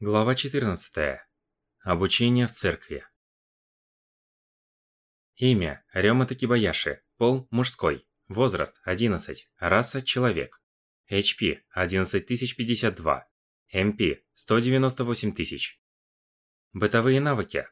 Глава 14. Обучение в церкви. Имя – Рёма Такибаяши. Пол – мужской. Возраст – 11. Раса – человек. HP – 11052. MP – 198 тысяч. Бытовые навыки.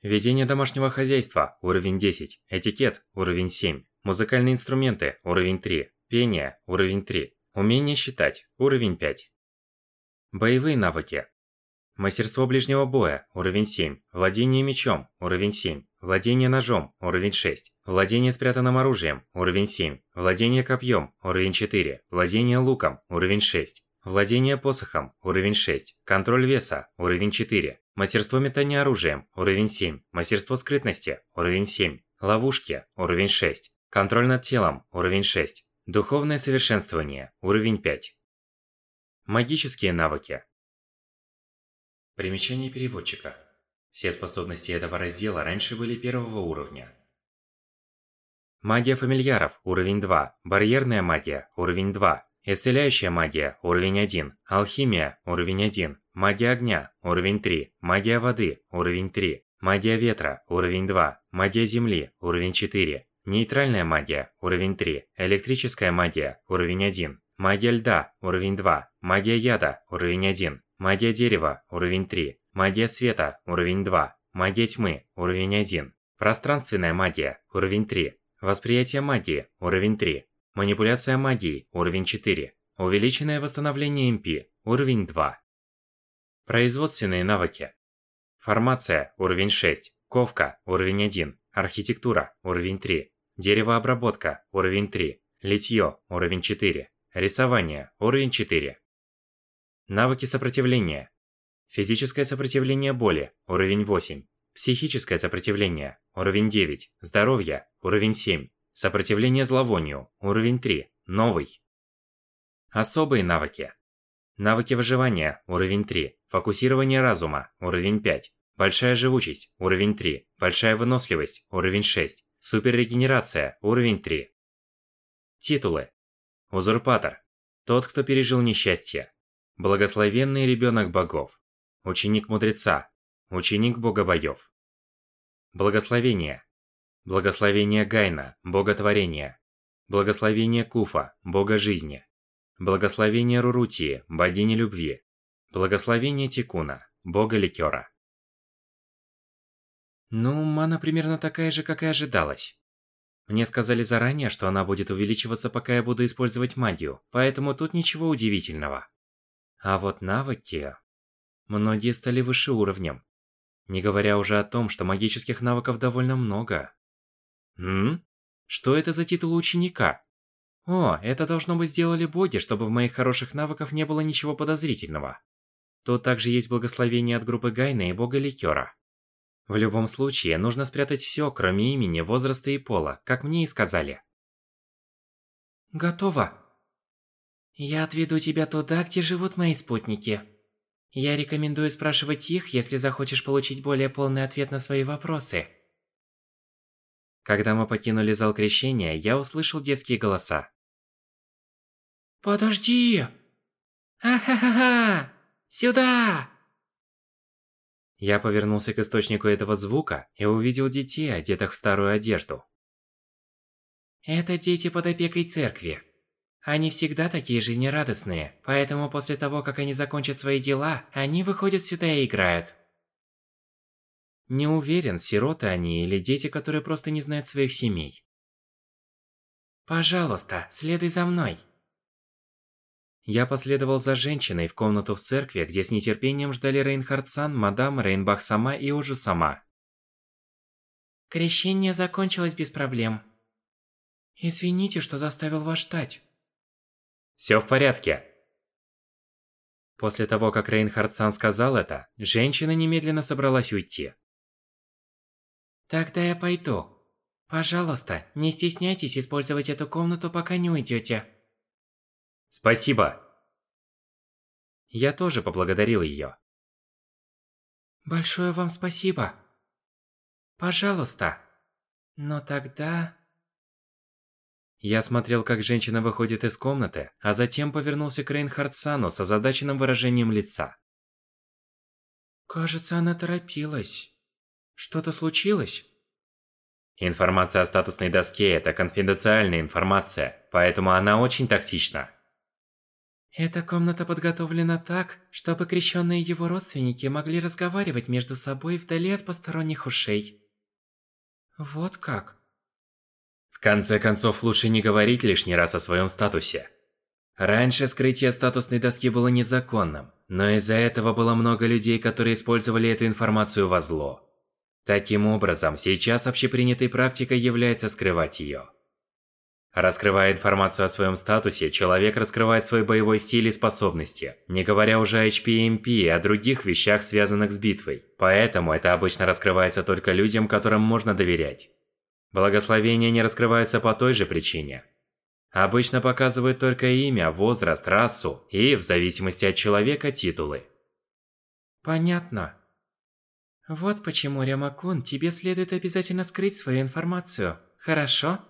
Ведение домашнего хозяйства – уровень 10. Этикет – уровень 7. Музыкальные инструменты – уровень 3. Пение – уровень 3. Умение считать – уровень 5. Боевые навыки. Мастерство ближнего боя – уровень 7. Владение мечом – уровень 7. Владение ножом – уровень 6. Владение спрятанным оружием – уровень 7. Владение копьем – уровень 4. Владение луком – уровень 6. Владение посохом – уровень 6. Контроль веса – уровень 4. Мастерство метания оружием – уровень 7. Мастерство скрытности – уровень 7. Ловушки – уровень 6. Контроль над телом – уровень 6. Духовное совершенствование – уровень 5. Магические навыки Примечание переводчика. Все способности этого раздела раньше были первого уровня. Магия фамильяров – уровень 2. Барьерная магия – уровень 2. Исцеляющая магия – уровень 1. Алхимия – уровень 1. Магия огня – уровень 3. Магия воды – уровень 3. Магия ветра – уровень 2. Магия земли – уровень 4. Нейтральная магия – уровень 3. Электрическая магия – уровень 1. Магия льда – уровень 2. Магия яда – уровень 1. Магия дерева – уровень 3. Магия света – уровень 2. Магия тьмы – уровень 1. Пространственная магия – уровень 3. Восприятие магии – уровень 3. Манипуляция магией – уровень 4. Увеличенное восстановление МП – уровень 2. Производственные навыки. Формация – уровень 6. Ковка – уровень 1. Архитектура – уровень 3. Деревообработка – уровень 3. Литье – уровень 4. Рисование – уровень 4. Навыки сопротивления. Физическое сопротивление боли – уровень 8. Психическое сопротивление – уровень 9. Здоровье – уровень 7. Сопротивление зловонию – уровень 3. Новый. Особые навыки. Навыки выживания – уровень 3. Фокусирование разума – уровень 5. Большая живучесть – уровень 3. Большая выносливость – уровень 6. Суперрегенерация – уровень 3. Титулы. Узурпатор. Тот, кто пережил несчастье. Благословенный ребенок богов. Ученик мудреца. Ученик бога боев. Благословение. Благословение Гайна, бога творения. Благословение Куфа, бога жизни. Благословение Рурутии, богини любви. Благословение Тикуна, бога ликера. Ну, мана примерно такая же, как и ожидалось. Мне сказали заранее, что она будет увеличиваться, пока я буду использовать магию, поэтому тут ничего удивительного. А вот навыки... Многие стали выше уровнем. Не говоря уже о том, что магических навыков довольно много. М? Что это за титул ученика? О, это должно быть сделали боги, чтобы в моих хороших навыках не было ничего подозрительного. Тут также есть благословение от группы Гайна и бога Ликера. В любом случае, нужно спрятать все, кроме имени, возраста и пола, как мне и сказали. Готово. Я отведу тебя туда, где живут мои спутники. Я рекомендую спрашивать их, если захочешь получить более полный ответ на свои вопросы. Когда мы покинули зал крещения, я услышал детские голоса. Подожди! Ахахаха! Сюда! Я повернулся к источнику этого звука и увидел детей, одетых в старую одежду. Это дети под опекой церкви. Они всегда такие жизнерадостные, поэтому после того, как они закончат свои дела, они выходят сюда и играют. Не уверен, сироты они или дети, которые просто не знают своих семей. Пожалуйста, следуй за мной. Я последовал за женщиной в комнату в церкви, где с нетерпением ждали Рейнхард-сан, мадам, Рейнбах-сама и Ужу-сама. Крещение закончилось без проблем. Извините, что заставил вас ждать. Все в порядке. После того, как Рейнхард-сан сказал это, женщина немедленно собралась уйти. Тогда я пойду. Пожалуйста, не стесняйтесь использовать эту комнату, пока не уйдете. Спасибо. Я тоже поблагодарил ее. Большое вам спасибо. Пожалуйста. Но тогда... Я смотрел, как женщина выходит из комнаты, а затем повернулся к Рейнхардсану с озадаченным выражением лица. Кажется, она торопилась. Что-то случилось? Информация о статусной доске – это конфиденциальная информация, поэтому она очень тактична. Эта комната подготовлена так, чтобы крещенные его родственники могли разговаривать между собой вдали от посторонних ушей. Вот как? В конце концов, лучше не говорить лишний раз о своем статусе. Раньше скрытие статусной доски было незаконным, но из-за этого было много людей, которые использовали эту информацию во зло. Таким образом, сейчас общепринятой практикой является скрывать ее. Раскрывая информацию о своем статусе, человек раскрывает свой боевой стиль и способности, не говоря уже о HP и MP и о других вещах, связанных с битвой. Поэтому это обычно раскрывается только людям, которым можно доверять. Благословения не раскрываются по той же причине. Обычно показывают только имя, возраст, расу и, в зависимости от человека, титулы. Понятно. Вот почему, Рямакун, тебе следует обязательно скрыть свою информацию. Хорошо?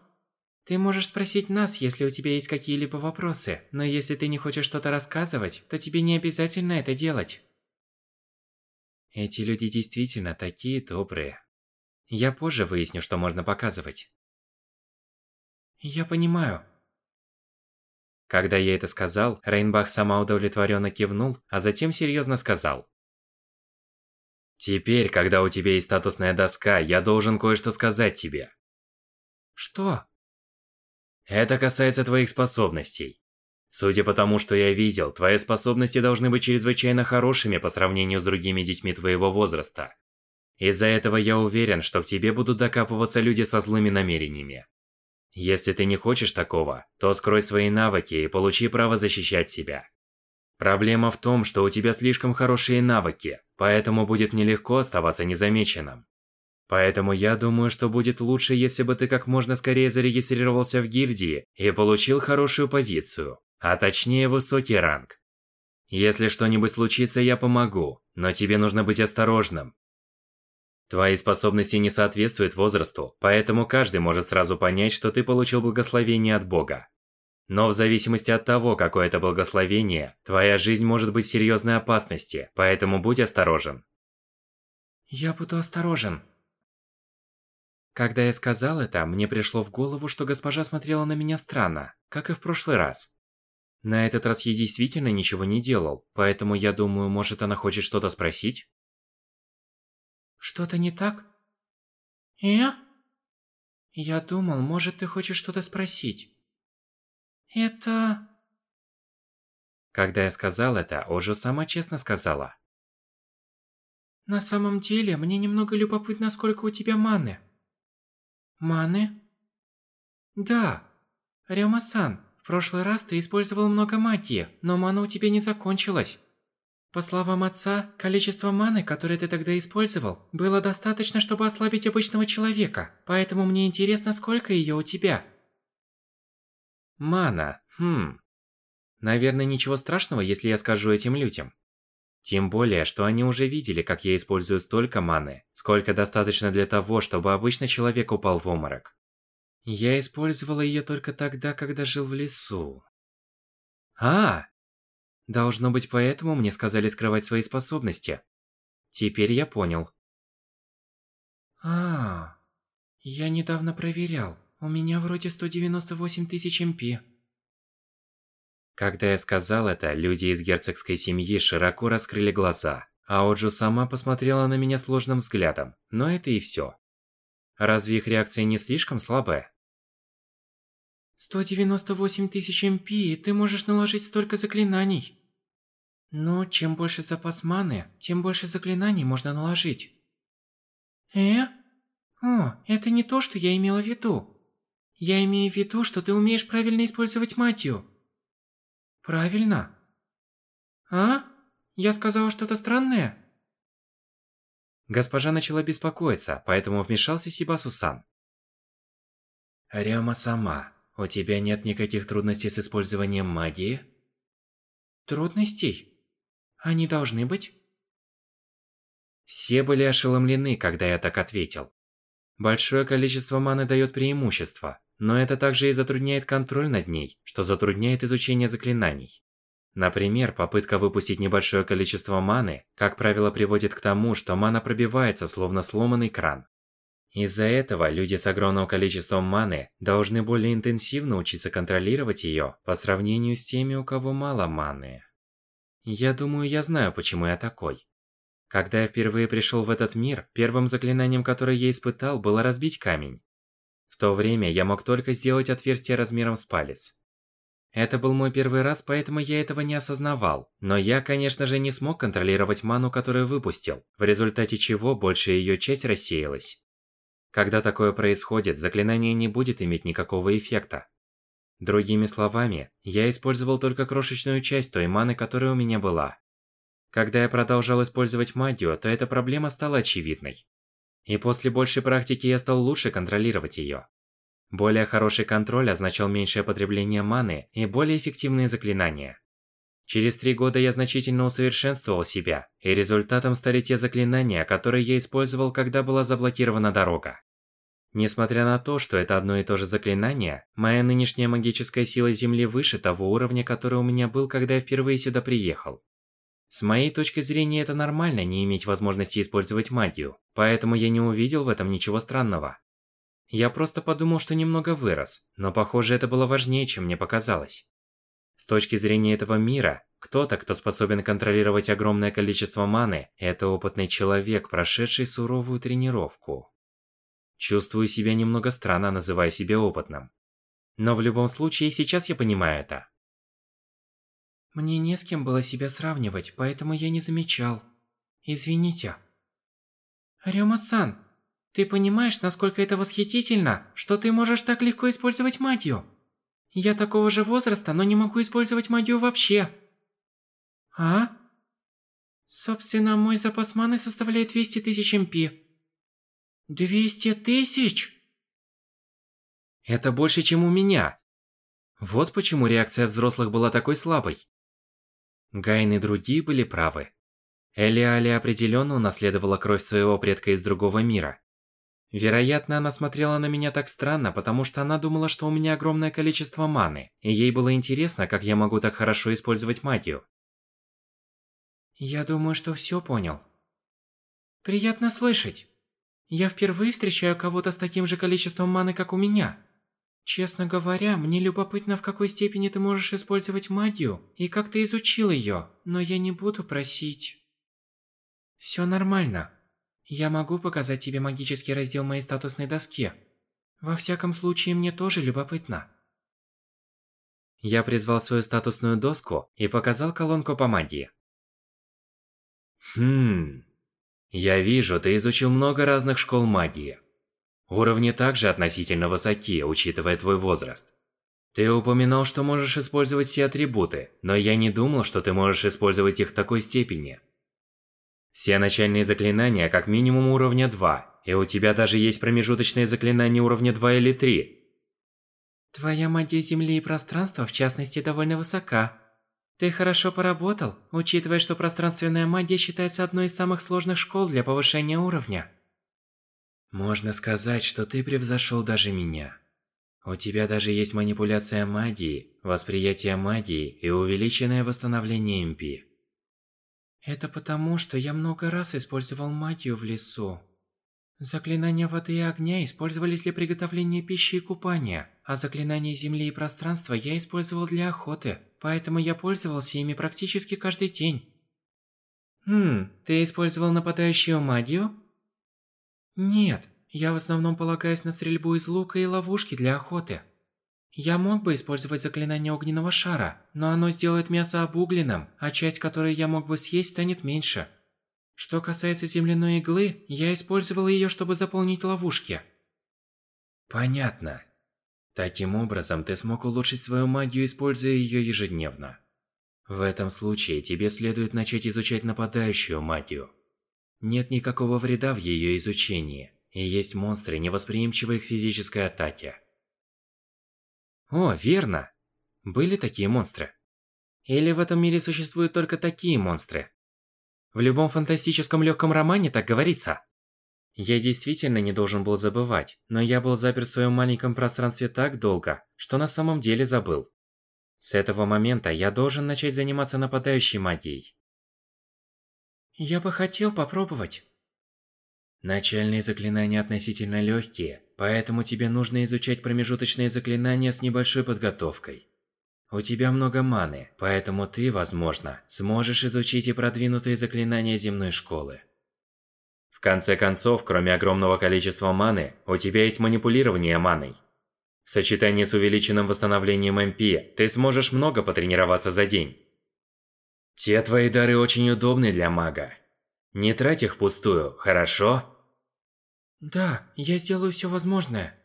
Ты можешь спросить нас, если у тебя есть какие-либо вопросы, но если ты не хочешь что-то рассказывать, то тебе не обязательно это делать. Эти люди действительно такие добрые. Я позже выясню, что можно показывать. Я понимаю. Когда я это сказал, Рейнбах сама удовлетворенно кивнул, а затем серьезно сказал. Теперь, когда у тебя есть статусная доска, я должен кое-что сказать тебе. Что? Это касается твоих способностей. Судя по тому, что я видел, твои способности должны быть чрезвычайно хорошими по сравнению с другими детьми твоего возраста. Из-за этого я уверен, что к тебе будут докапываться люди со злыми намерениями. Если ты не хочешь такого, то скрой свои навыки и получи право защищать себя. Проблема в том, что у тебя слишком хорошие навыки, поэтому будет нелегко оставаться незамеченным. Поэтому я думаю, что будет лучше, если бы ты как можно скорее зарегистрировался в гильдии и получил хорошую позицию, а точнее высокий ранг. Если что-нибудь случится, я помогу, но тебе нужно быть осторожным. Твои способности не соответствуют возрасту, поэтому каждый может сразу понять, что ты получил благословение от Бога. Но в зависимости от того, какое это благословение, твоя жизнь может быть в серьезной опасности, поэтому будь осторожен. Я буду осторожен. Когда я сказал это, мне пришло в голову, что госпожа смотрела на меня странно, как и в прошлый раз. На этот раз я действительно ничего не делал, поэтому я думаю, может она хочет что-то спросить? Что-то не так? Я? Я думал, может ты хочешь что-то спросить. Это... Когда я сказал это, Ожу сама честно сказала. На самом деле, мне немного любопытно, сколько у тебя маны. Маны? Да. Рёма-сан, в прошлый раз ты использовал много магии, но мана у тебя не закончилась. По словам отца, количество маны, которое ты тогда использовал, было достаточно, чтобы ослабить обычного человека, поэтому мне интересно, сколько её у тебя. Мана, хм. Наверное, ничего страшного, если я скажу этим людям. Тем более, что они уже видели, как я использую столько маны, сколько достаточно для того, чтобы обычный человек упал в обморок. Я использовала ее только тогда, когда жил в лесу. А! Должно быть, поэтому мне сказали скрывать свои способности. Теперь я понял. А, я недавно проверял. У меня вроде 198 тысяч МП. Когда я сказал это, люди из герцогской семьи широко раскрыли глаза, а Оджу сама посмотрела на меня сложным взглядом, но это и все. Разве их реакция не слишком слабая? 198 тысяч МП, и ты можешь наложить столько заклинаний. Но чем больше запас маны, тем больше заклинаний можно наложить. Э? О, это не то, что я имела в виду. Я имею в виду, что ты умеешь правильно использовать магию. Правильно. А? Я сказала что-то странное? Госпожа начала беспокоиться, поэтому вмешался Сибасу-сан. Рёма сама, у тебя нет никаких трудностей с использованием магии? Трудностей? Они должны быть? Все были ошеломлены, когда я так ответил. Большое количество маны дает преимущество, но это также и затрудняет контроль над ней, что затрудняет изучение заклинаний. Например, попытка выпустить небольшое количество маны, как правило, приводит к тому, что мана пробивается, словно сломанный кран. Из-за этого люди с огромным количеством маны должны более интенсивно учиться контролировать ее по сравнению с теми, у кого мало маны. Я думаю, я знаю, почему я такой. Когда я впервые пришел в этот мир, первым заклинанием, которое я испытал, было разбить камень. В то время я мог только сделать отверстие размером с палец. Это был мой первый раз, поэтому я этого не осознавал. Но я, конечно же, не смог контролировать ману, которую выпустил, в результате чего большая ее часть рассеялась. Когда такое происходит, заклинание не будет иметь никакого эффекта. Другими словами, я использовал только крошечную часть той маны, которая у меня была. Когда я продолжал использовать магию, то эта проблема стала очевидной. И после большей практики я стал лучше контролировать ее. Более хороший контроль означал меньшее потребление маны и более эффективные заклинания. Через три года я значительно усовершенствовал себя, и результатом стали те заклинания, которые я использовал, когда была заблокирована дорога. Несмотря на то, что это одно и то же заклинание, моя нынешняя магическая сила Земли выше того уровня, который у меня был, когда я впервые сюда приехал. С моей точки зрения, это нормально не иметь возможности использовать магию, поэтому я не увидел в этом ничего странного. Я просто подумал, что немного вырос, но похоже это было важнее, чем мне показалось. С точки зрения этого мира, кто-то, кто способен контролировать огромное количество маны, это опытный человек, прошедший суровую тренировку. Чувствую себя немного странно, называя себя опытным. Но в любом случае, сейчас я понимаю это. Мне не с кем было себя сравнивать, поэтому я не замечал. Извините. Рёма-сан, ты понимаешь, насколько это восхитительно, что ты можешь так легко использовать магию? Я такого же возраста, но не могу использовать магию вообще. А? Собственно, мой запас маны составляет 200 тысяч МП. 200 тысяч? Это больше, чем у меня. Вот почему реакция взрослых была такой слабой. Гайн и другие были правы. Элиали определенно унаследовала кровь своего предка из другого мира. Вероятно, она смотрела на меня так странно, потому что она думала, что у меня огромное количество маны, и ей было интересно, как я могу так хорошо использовать магию. Я думаю, что все понял. Приятно слышать. Я впервые встречаю кого-то с таким же количеством маны, как у меня. Честно говоря, мне любопытно, в какой степени ты можешь использовать магию и как ты изучил ее, но я не буду просить. Все нормально. Я могу показать тебе магический раздел моей статусной доске. Во всяком случае, мне тоже любопытно. Я призвал свою статусную доску и показал колонку по магии. Хм... Я вижу, ты изучил много разных школ магии. Уровни также относительно высоки, учитывая твой возраст. Ты упоминал, что можешь использовать все атрибуты, но я не думал, что ты можешь использовать их в такой степени. Все начальные заклинания как минимум уровня 2, и у тебя даже есть промежуточные заклинания уровня 2 или 3. Твоя магия Земли и пространства, в частности, довольно высока. Ты хорошо поработал, учитывая, что пространственная магия считается одной из самых сложных школ для повышения уровня. Можно сказать, что ты превзошел даже меня. У тебя даже есть манипуляция магии, восприятие магии и увеличенное восстановление МП. Это потому, что я много раз использовал магию в лесу. Заклинания воды и огня использовались для приготовления пищи и купания, а заклинания земли и пространства я использовал для охоты, поэтому я пользовался ими практически каждый день. Хм, ты использовал нападающую магию? Нет, я в основном полагаюсь на стрельбу из лука и ловушки для охоты. Я мог бы использовать заклинание огненного шара, но оно сделает мясо обугленным, а часть, которую я мог бы съесть, станет меньше. Что касается земляной иглы, я использовал ее, чтобы заполнить ловушки. Понятно. Таким образом, ты смог улучшить свою магию, используя ее ежедневно. В этом случае тебе следует начать изучать нападающую магию. Нет никакого вреда в ее изучении, и есть монстры, невосприимчивые к физической атаке. О, верно. Были такие монстры. Или в этом мире существуют только такие монстры? В любом фантастическом легком романе так говорится. Я действительно не должен был забывать, но я был запер в своем маленьком пространстве так долго, что на самом деле забыл. С этого момента я должен начать заниматься нападающей магией. Я бы хотел попробовать. Начальные заклинания относительно легкие, поэтому тебе нужно изучать промежуточные заклинания с небольшой подготовкой. У тебя много маны, поэтому ты, возможно, сможешь изучить и продвинутые заклинания земной школы. В конце концов, кроме огромного количества маны, у тебя есть манипулирование маной. В сочетании с увеличенным восстановлением МП, ты сможешь много потренироваться за день. Те твои дары очень удобны для мага. Не трать их впустую, хорошо? Да, я сделаю все возможное.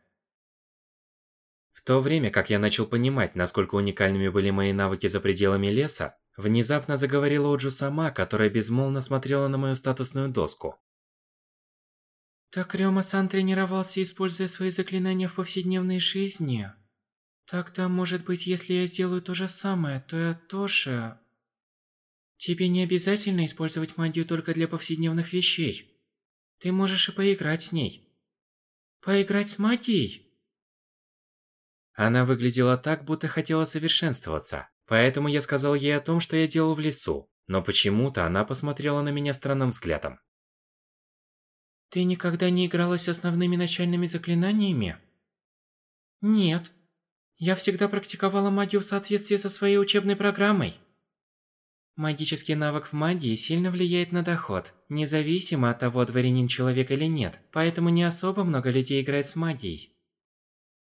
То время, как я начал понимать, насколько уникальными были мои навыки за пределами леса, внезапно заговорила Оджу сама, которая безмолвно смотрела на мою статусную доску. Так Рёма-сан тренировался, используя свои заклинания в повседневной жизни. Тогда, может быть, если я сделаю то же самое, то я тоже... Тебе не обязательно использовать магию только для повседневных вещей. Ты можешь и поиграть с ней. Поиграть с магией? Она выглядела так, будто хотела совершенствоваться. Поэтому я сказал ей о том, что я делал в лесу. Но почему-то она посмотрела на меня странным взглядом. Ты никогда не играла с основными начальными заклинаниями? Нет. Я всегда практиковала магию в соответствии со своей учебной программой. Магический навык в магии сильно влияет на доход, независимо от того, дворянин человек или нет, поэтому не особо много людей играет с магией.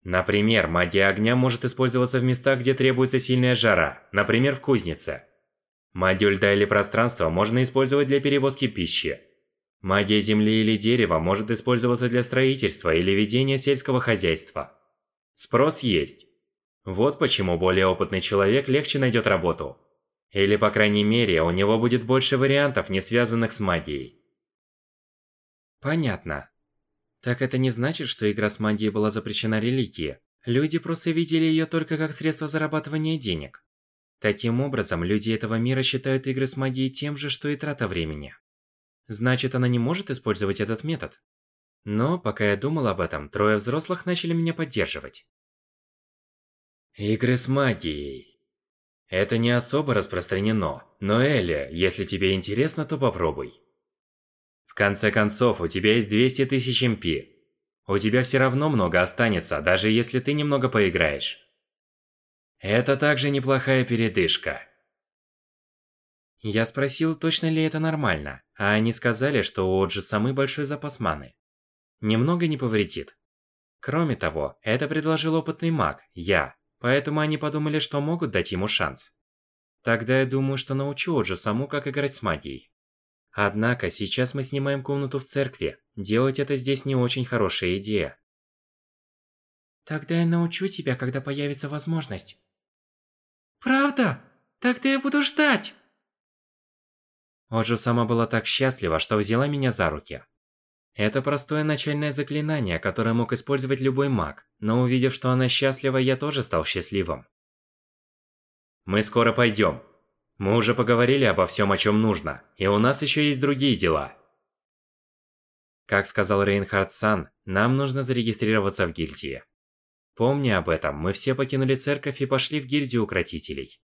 Например, магия огня может использоваться в местах, где требуется сильная жара, например, в кузнице. Магию льда или пространства можно использовать для перевозки пищи. Магия земли или дерева может использоваться для строительства или ведения сельского хозяйства. Спрос есть. Вот почему более опытный человек легче найдет работу. Или, по крайней мере, у него будет больше вариантов, не связанных с магией. Понятно. Так это не значит, что игра с магией была запрещена религии. Люди просто видели ее только как средство зарабатывания денег. Таким образом, люди этого мира считают игры с магией тем же, что и трата времени. Значит, она не может использовать этот метод. Но, пока я думал об этом, трое взрослых начали меня поддерживать. Игры с магией. Это не особо распространено, но Эля, если тебе интересно, то попробуй. Конце концов, у тебя есть 200 тысяч МП. У тебя все равно много останется, даже если ты немного поиграешь. Это также неплохая передышка. Я спросил, точно ли это нормально, а они сказали, что у Оджи самый большой запас маны. Немного не повредит. Кроме того, это предложил опытный маг, я, поэтому они подумали, что могут дать ему шанс. Тогда я думаю, что научу Оджи саму, как играть с магией. Однако, сейчас мы снимаем комнату в церкви. Делать это здесь не очень хорошая идея. Тогда я научу тебя, когда появится возможность. Правда? Тогда я буду ждать! Оджу сама была так счастлива, что взяла меня за руки. Это простое начальное заклинание, которое мог использовать любой маг, но увидев, что она счастлива, я тоже стал счастливым. Мы скоро пойдем. Мы уже поговорили обо всем, о чем нужно, и у нас еще есть другие дела. Как сказал Рейнхард Сан, нам нужно зарегистрироваться в гильдии. Помня об этом, мы все покинули церковь и пошли в гильдию укротителей.